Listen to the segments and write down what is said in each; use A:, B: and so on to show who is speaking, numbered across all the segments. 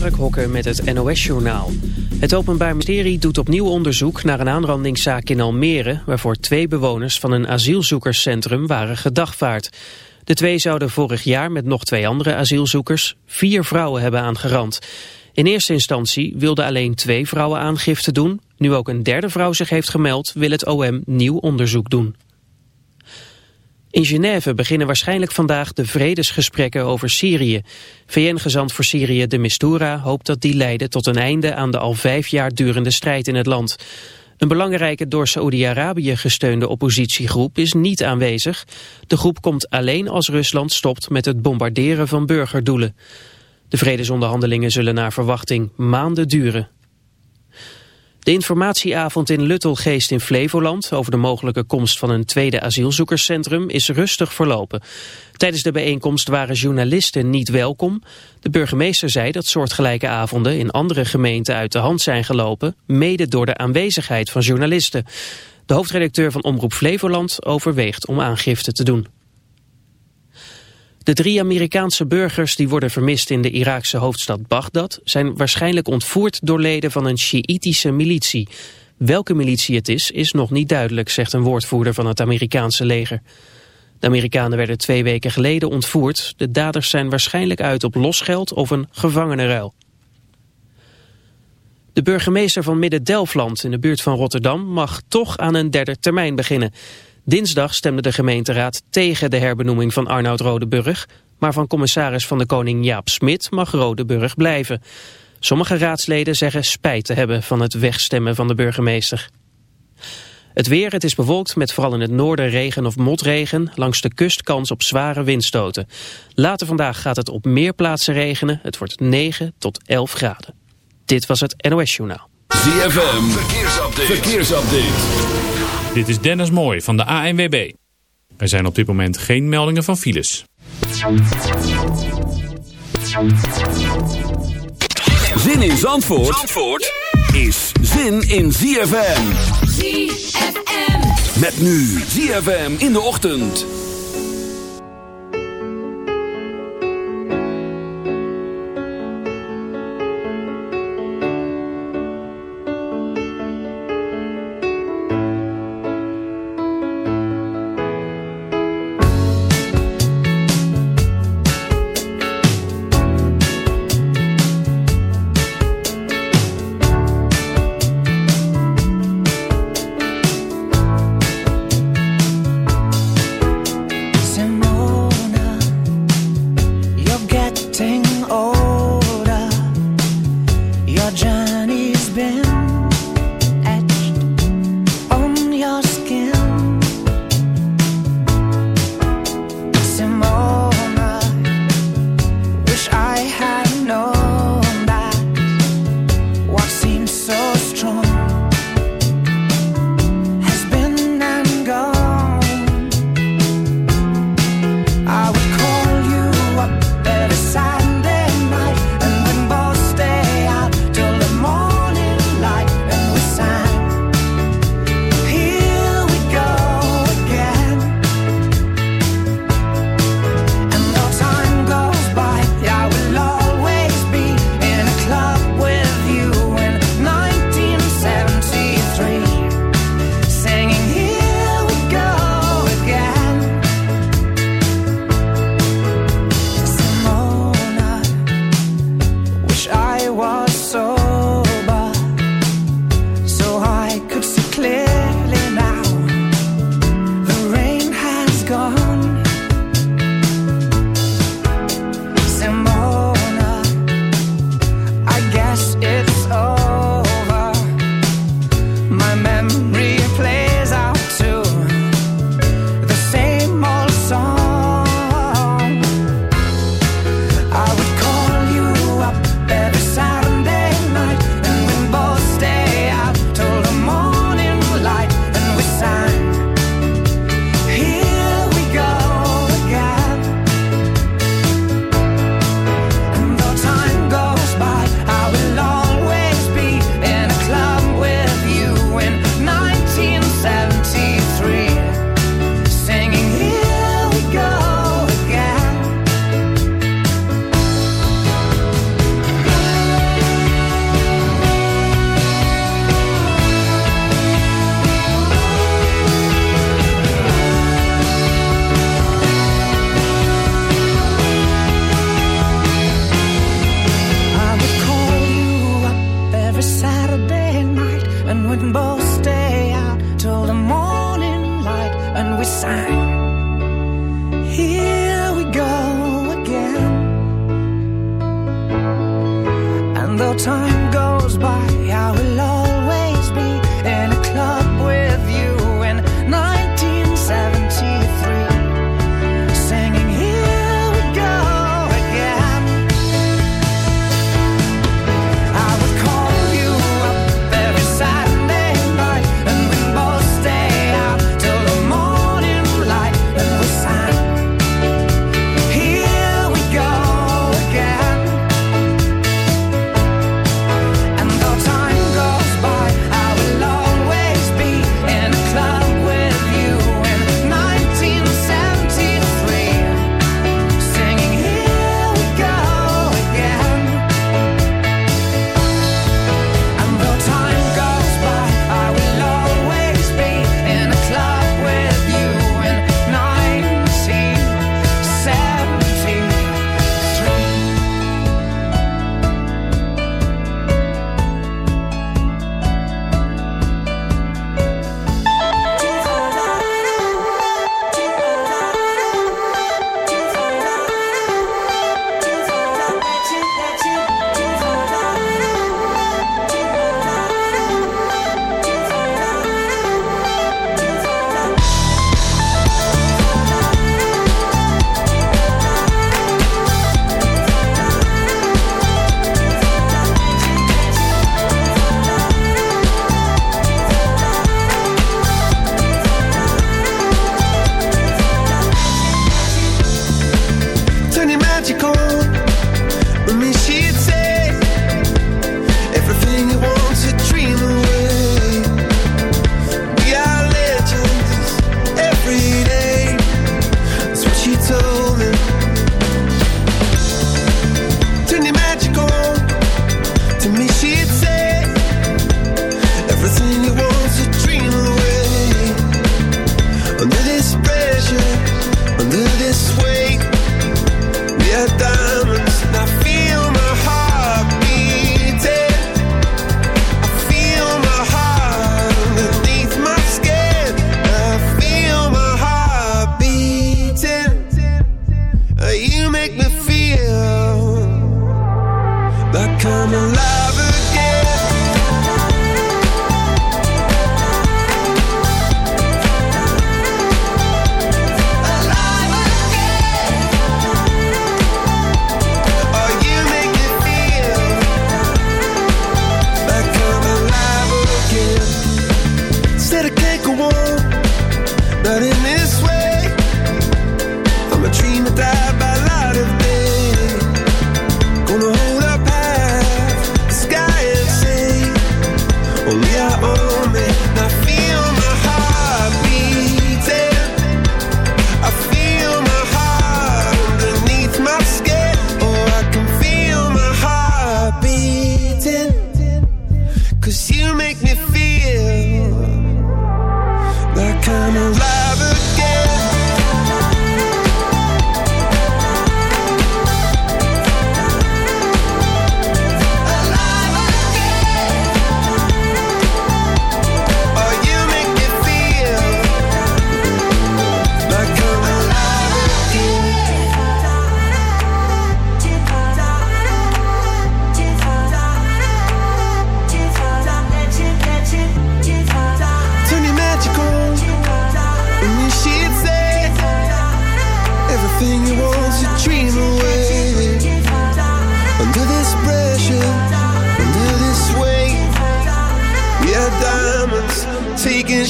A: Mark met het NOS-journaal. Het Openbaar Ministerie doet opnieuw onderzoek naar een aanrandingszaak in Almere... waarvoor twee bewoners van een asielzoekerscentrum waren gedagvaard. De twee zouden vorig jaar met nog twee andere asielzoekers... vier vrouwen hebben aangerand. In eerste instantie wilden alleen twee vrouwen aangifte doen. Nu ook een derde vrouw zich heeft gemeld... wil het OM nieuw onderzoek doen. In Genève beginnen waarschijnlijk vandaag de vredesgesprekken over Syrië. VN-gezant voor Syrië de Mistura hoopt dat die leiden tot een einde aan de al vijf jaar durende strijd in het land. Een belangrijke door Saoedi-Arabië gesteunde oppositiegroep is niet aanwezig. De groep komt alleen als Rusland stopt met het bombarderen van burgerdoelen. De vredesonderhandelingen zullen naar verwachting maanden duren. De informatieavond in Luttelgeest in Flevoland over de mogelijke komst van een tweede asielzoekerscentrum is rustig verlopen. Tijdens de bijeenkomst waren journalisten niet welkom. De burgemeester zei dat soortgelijke avonden in andere gemeenten uit de hand zijn gelopen, mede door de aanwezigheid van journalisten. De hoofdredacteur van Omroep Flevoland overweegt om aangifte te doen. De drie Amerikaanse burgers die worden vermist in de Iraakse hoofdstad Bagdad... zijn waarschijnlijk ontvoerd door leden van een Sjiïtische militie. Welke militie het is, is nog niet duidelijk, zegt een woordvoerder van het Amerikaanse leger. De Amerikanen werden twee weken geleden ontvoerd. De daders zijn waarschijnlijk uit op losgeld of een gevangenenruil. De burgemeester van Midden-Delfland in de buurt van Rotterdam mag toch aan een derde termijn beginnen... Dinsdag stemde de gemeenteraad tegen de herbenoeming van Arnoud Rodeburg, maar van commissaris van de Koning Jaap Smit mag Rodeburg blijven. Sommige raadsleden zeggen spijt te hebben van het wegstemmen van de burgemeester. Het weer, het is bewolkt met vooral in het noorden regen of motregen. Langs de kust kans op zware windstoten. Later vandaag gaat het op meer plaatsen regenen. Het wordt 9 tot 11 graden. Dit was het NOS Journaal.
B: ZFM, verkeersupdate. verkeersupdate.
C: Dit is Dennis Mooij van de ANWB. Er zijn op dit moment geen meldingen van files.
B: Zin in Zandvoort, Zandvoort is zin in ZFM. ZFM. Met nu ZFM in de ochtend.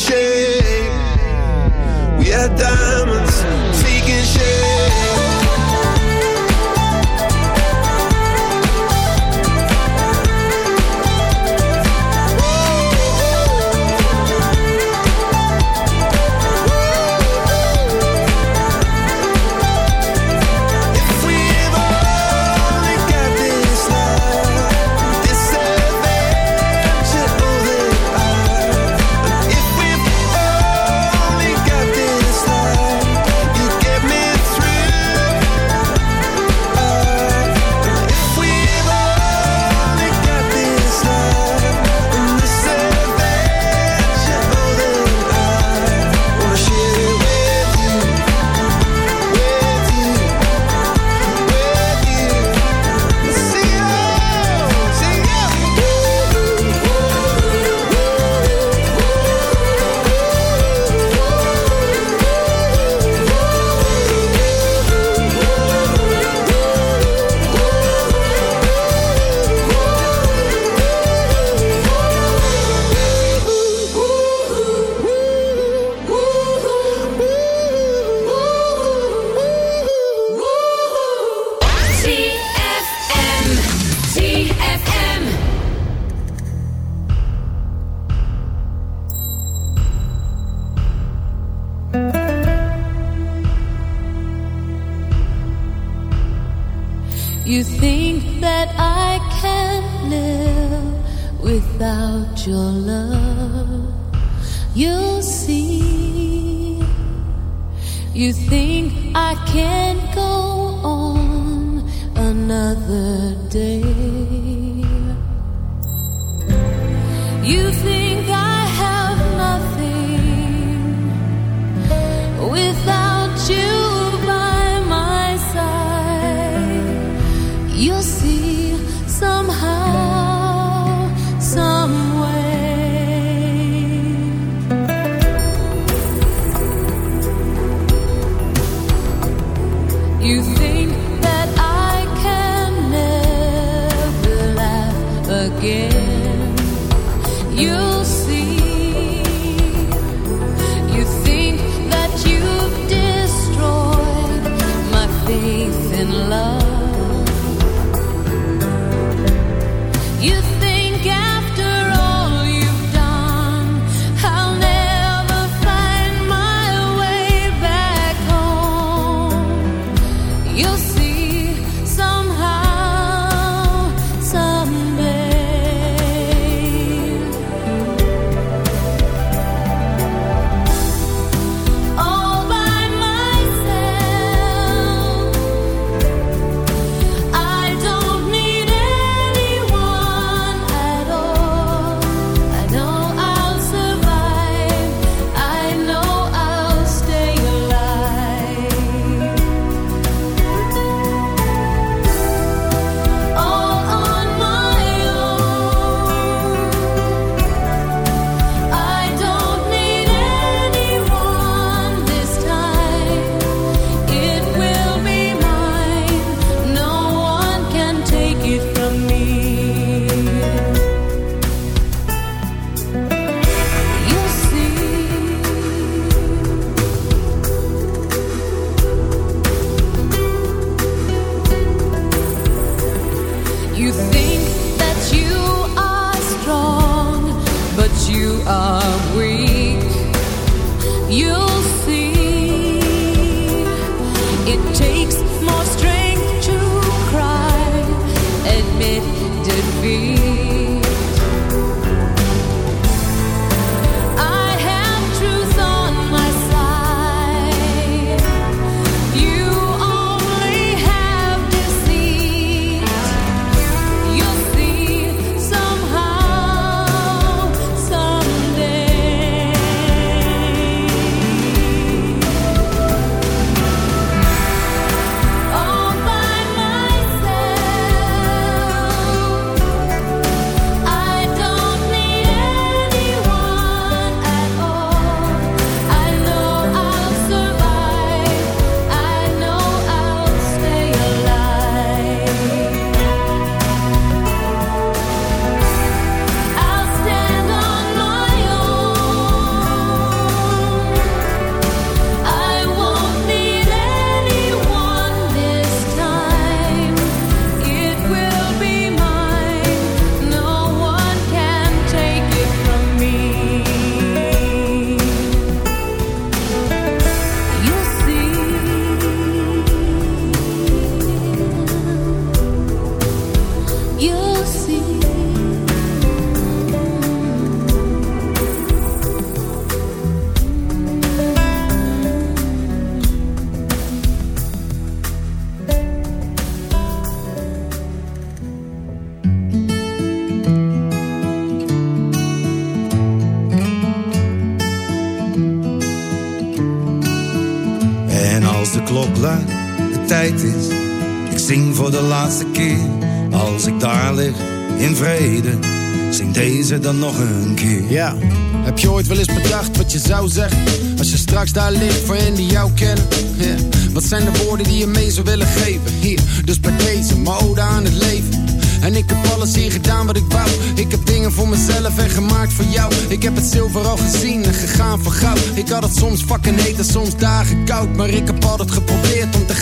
D: shame.
E: We are done. That I can't live without your love. You'll see. You think I can't go on another day.
F: Ik zing voor de laatste keer. Als ik daar lig, in vrede, zing deze dan nog een keer.
G: Ja, heb je ooit wel eens bedacht wat je zou zeggen? Als je straks daar ligt voor hen die jou kennen. Wat zijn de woorden die je mee zou willen geven? Hier, dus bij deze, mijn ode aan het leven. En ik heb alles hier gedaan wat ik wou. Ik heb dingen voor mezelf en gemaakt voor jou. Ik heb het zilver al gezien en gegaan voor goud. Ik had het soms fucking heet en soms dagen koud. Maar ik heb altijd geprobeerd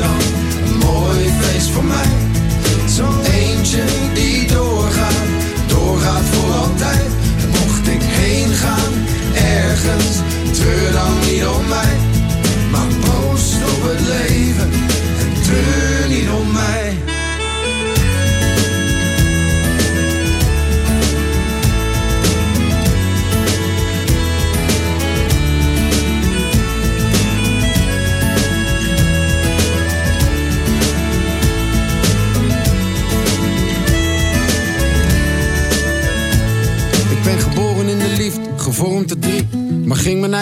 G: een mooi feest voor mij. Zo'n eentje die doorgaat, doorgaat voor altijd. En mocht ik heen gaan, ergens, treur dan niet om mij. Maar proost op het leven en treur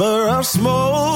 H: whisper of smoke.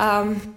I: Um,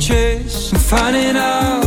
J: chase. And finding out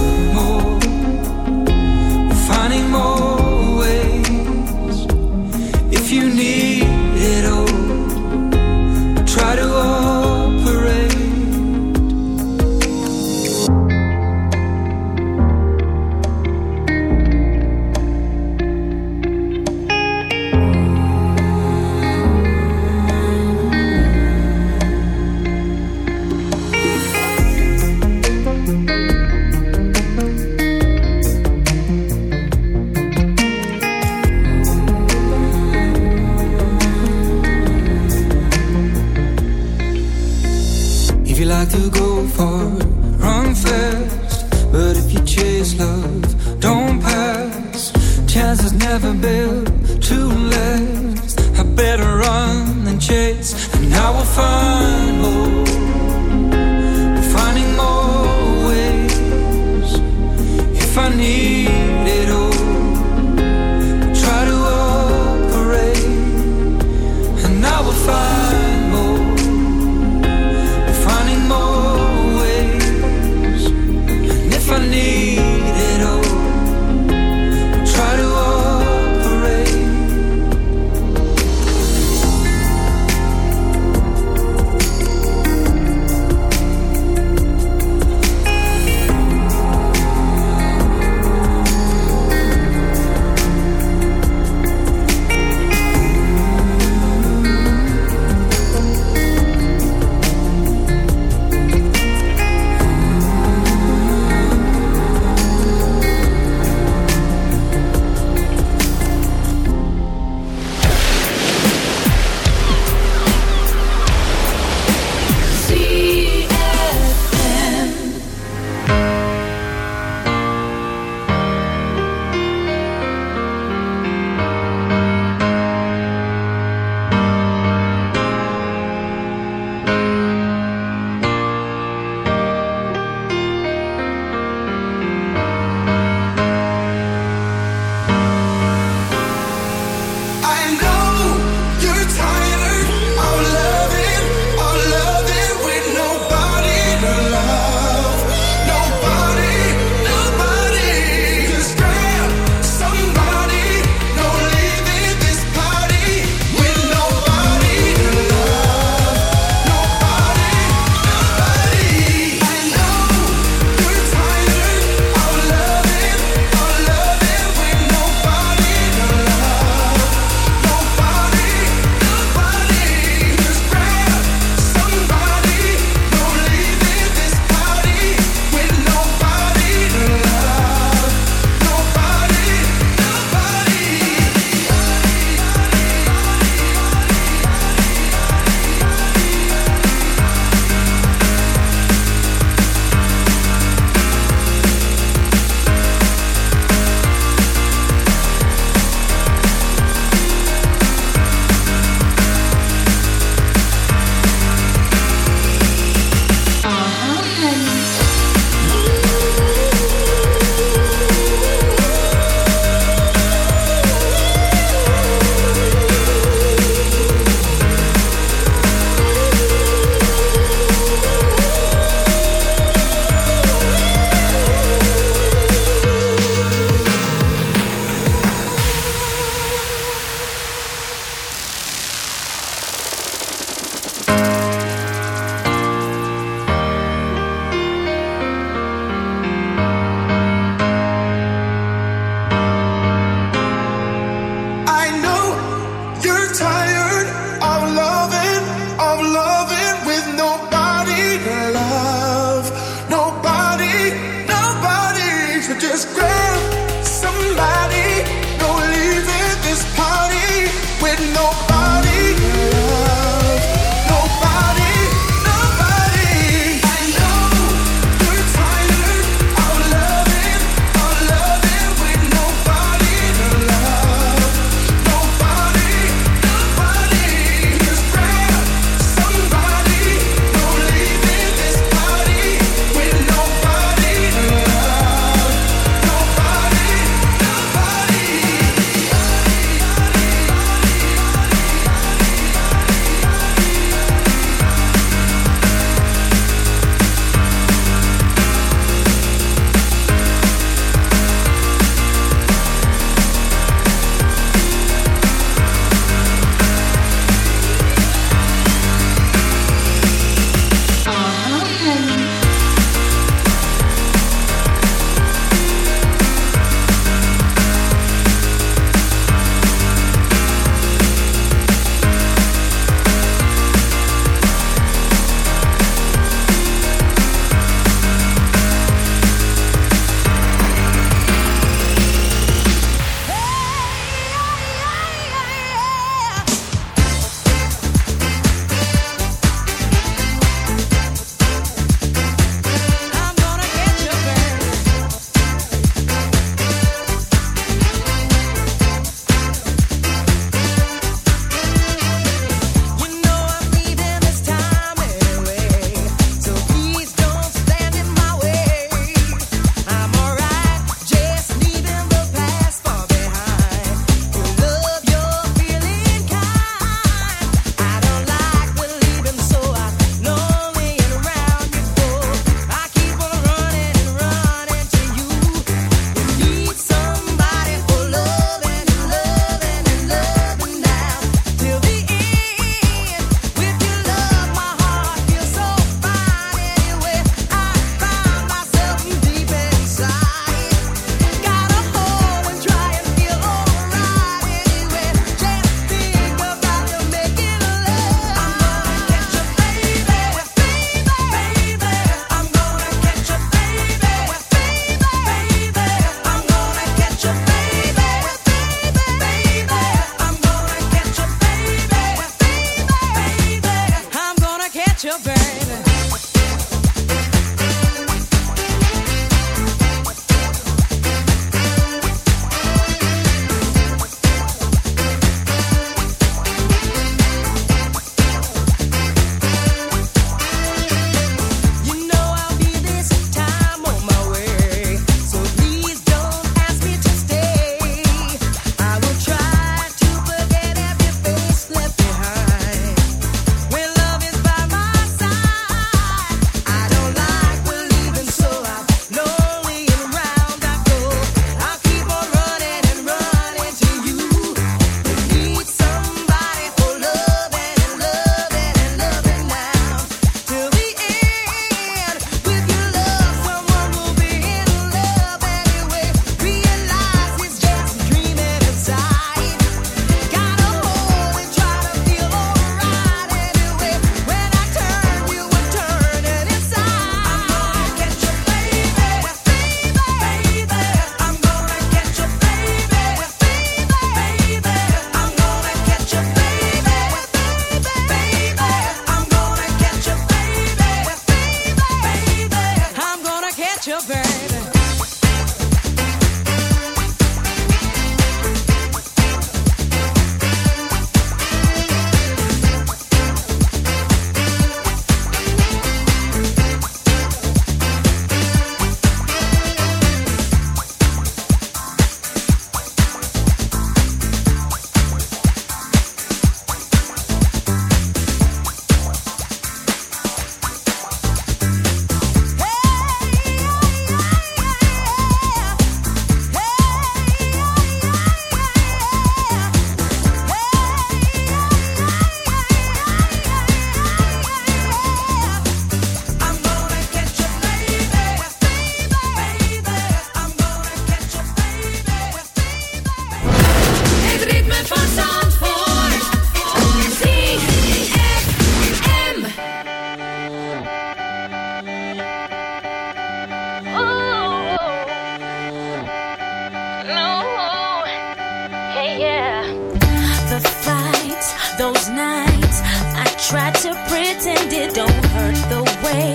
J: try to
E: pretend it don't hurt the way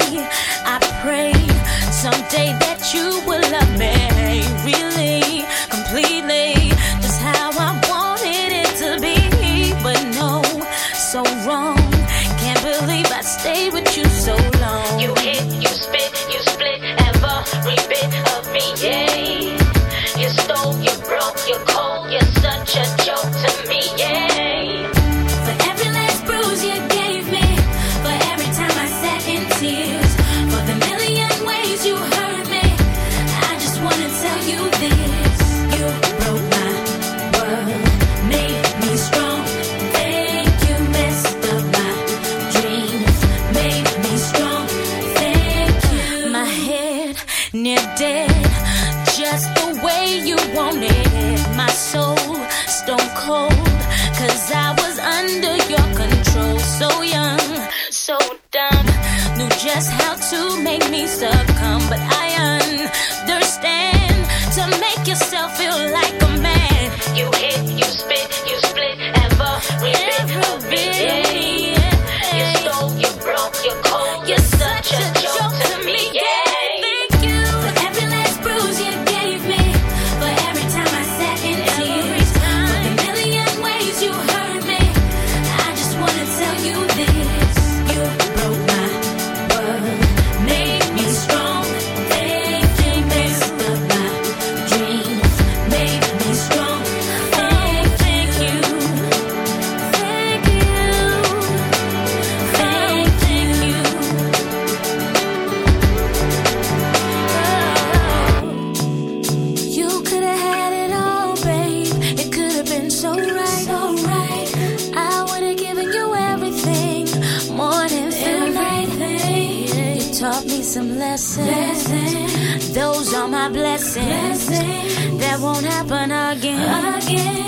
E: I pray someday that you will love me.
K: Stop. of
E: happen again. again.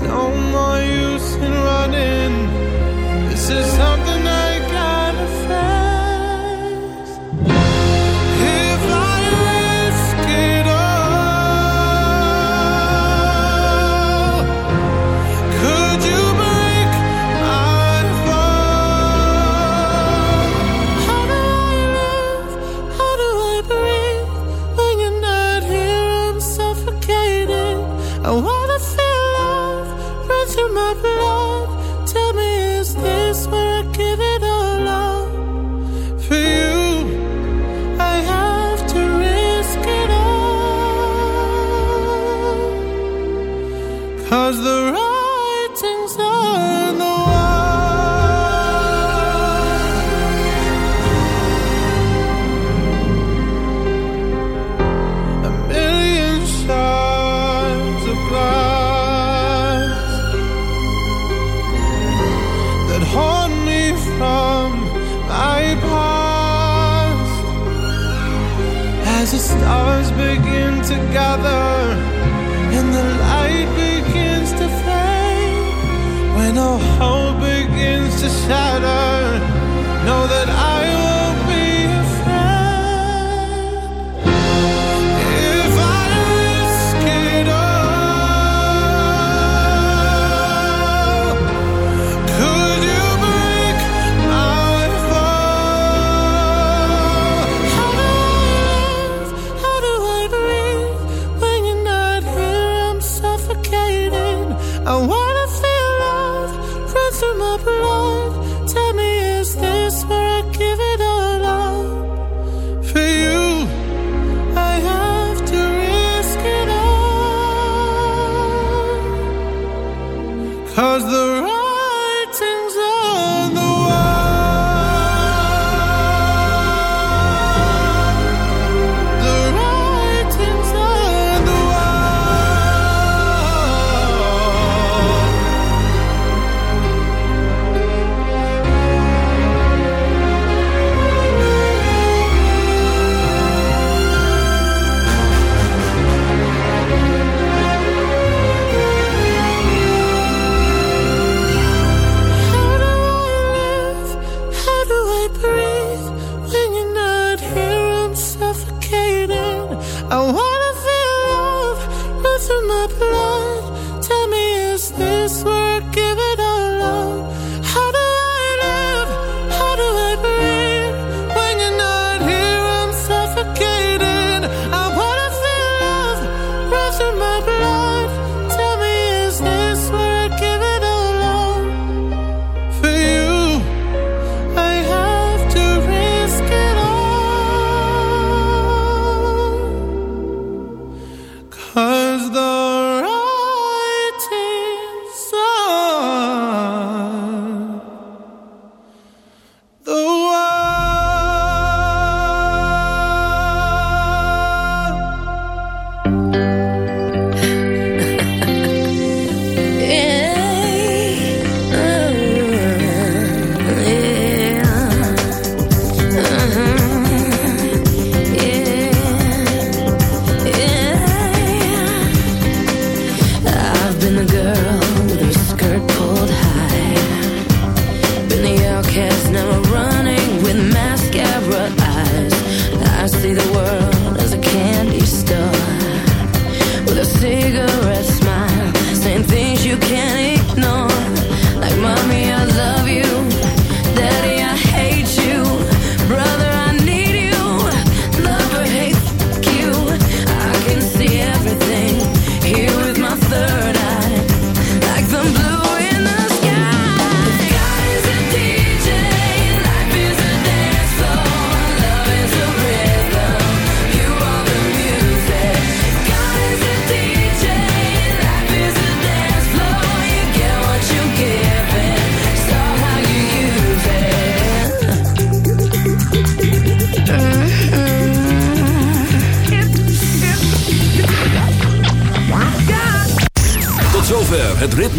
L: no more use in running. This is how. to